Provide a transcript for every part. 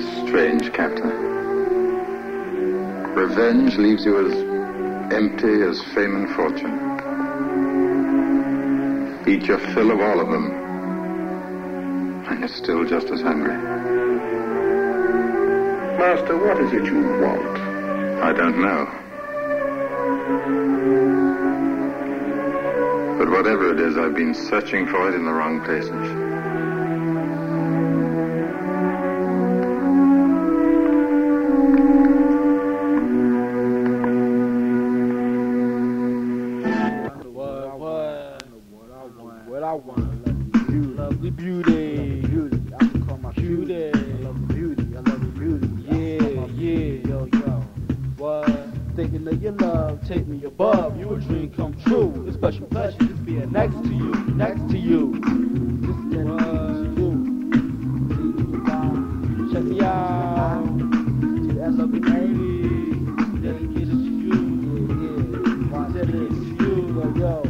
Strange, Captain. Revenge leaves you as empty as fame and fortune. Eat your fill of all of them, and you're still just as hungry. Master, what is it you want? I don't know. But whatever it is, I've been searching for it in the wrong places. What I want, lovely beauty, beauty, I can call my beauty, I love the beauty, I love the beauty, yeah, yeah, yo, yo, what, thinking of your love, take me above, you a dream come true, it's special pleasure, just being next to you, next to you, just dedicated to you, check me out, to that lovely lady, dedicated to you, yeah, yeah, dedicated to you, yo, yo.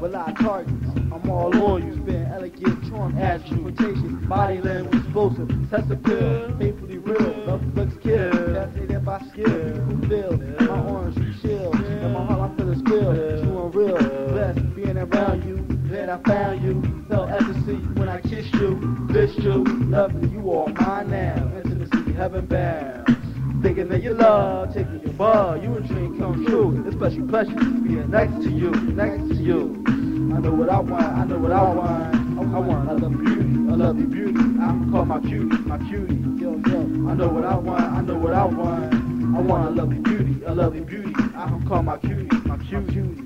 Well, I target, all on you. Spin elegant, charm, transportation, body language, explosive, sex appeal, painfully real, love looks kill, fascinated by skill, feel, my orange you chill, in my heart I feel a spill, true and real, blessed being around you, then I found you, felt ecstasy when I kissed you, kissed you, lovely, you are mine now, intimacy, heaven bound. Thinking that your love, taking your ball, you a dream come true. It's special pleasure being next to you, next to you. I know what I want, I know what I want. I want, I love beauty, I love your beauty. I'm call my cutie, my cutie. Yo, yo. I know what I want, I know what I want. I want, I love your beauty, I love your beauty. I'm call my cutie, my cutie.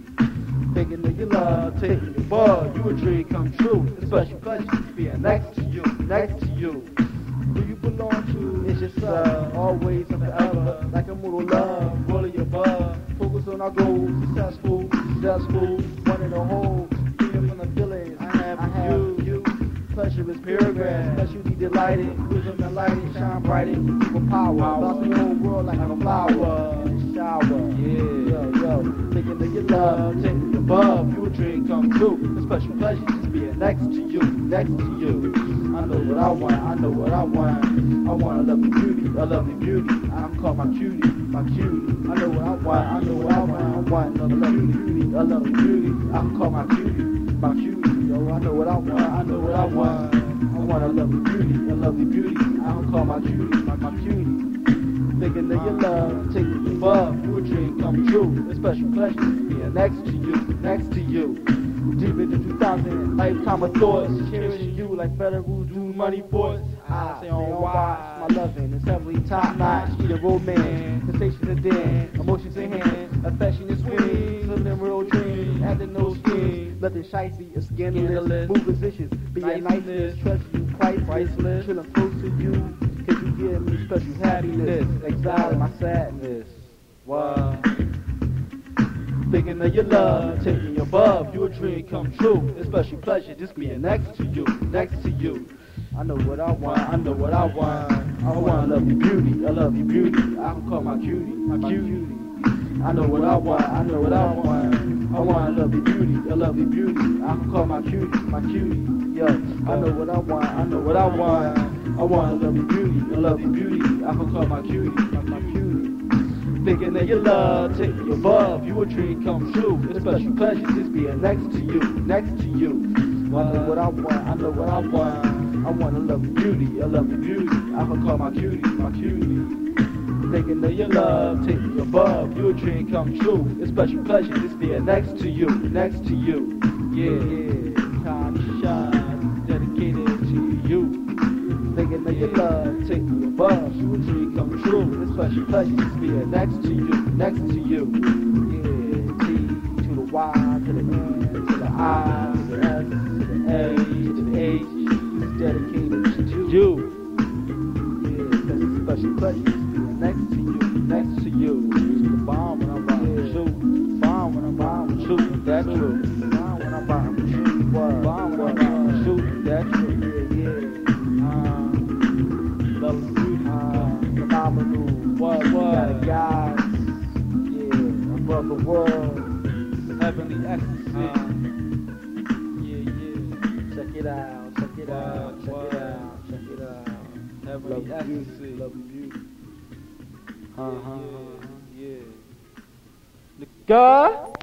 Thinking that your love, taking your ball, you a dream come true. It's special pleasure being next to you, next to you. Who you belong to is yourself, always and forever. Like a mortal love, rolling above. Focus on our goals, successful, successful, one in a whole. Is paragraph, specialty delighted, wisdom and lighting, shine bright in equal power. About the whole world like a flower in the shower. Yeah, yo, yo, thinking that your love, taking you above, you a dream come true. A special pleasure just being next to you, next to you. I know what I want, I know what I want. I want a lovely beauty, a lovely beauty. I'm called my cutie, my cutie. I know what I want, I know what I want. I want a lovely beauty, a lovely beauty. I'm called my cutie, my cutie. I know what I want, I know what I want. I want a lovely beauty, a lovely beauty. I don't call my cutie, my, my cutie. Thinking that your love, taking you above, you a dream come true. A special pleasure being next to you, next to you. Deep into 2000, lifetime of thoughts, cherishing you like federal do money for it. I say on why my loving is heavily top notch, eat a romance, sensation of den, emotions in hand, affection is swing, living real dreams, adding no nothing shicey or scandalous, move positions, be a niceness, trust you, priceless, chillin' close to you, cause you give me special happiness, Exile my sadness. Wow. Thinking of your love, taking you above, you a dream come true. It's special pleasure just being next to you, next to you. I know what I want, I know what I want. I want to love your beauty, I love your beauty. I can call my cutie, my cutie. I know what I want, I know what I want. I want a lovely beauty, a lovely beauty. I can call my cutie, my cutie. Yo, I know what I want, I know what I want. I want a lovely beauty, a lovely beauty. I can call my cutie, my, my cutie. Thinking that your love, take me above, you a dream come true. It's special pleasure just being next to you, next to you. I know what I want, I know what I want. I want a lovely beauty, a lovely beauty. I can call my cutie, my cutie. Thinking that your love, take me above, you a dream come true. It's special pleasure just being next to you, next to you. Yeah, yeah. Time shine, dedicated to you. Thinking that your love, take me above, you a dream come true. It's special pleasure just being next to you, next to you. Yeah, T to the Y, to the N, to the I, to the S, to the A, to the H. Dedicated to you. Yeah, it's special pleasure next to you, next to you. It's the bomb when I'm riding with you. Bomb when I'm riding with you. That's true. Bomb when I'm with you. Word. Bomb when I'm riding with you. That's true. Yeah, yeah. Uh, beauty. Uh, phenomenal. What, what? Got a guy. Yeah, above the world. Heavenly ecstasy. yeah, yeah. Check it out. Check it out. Check it out. Check it out. Heavenly Love ecstasy. love you. Yeah, Uh-huh. yeah, yeah. God.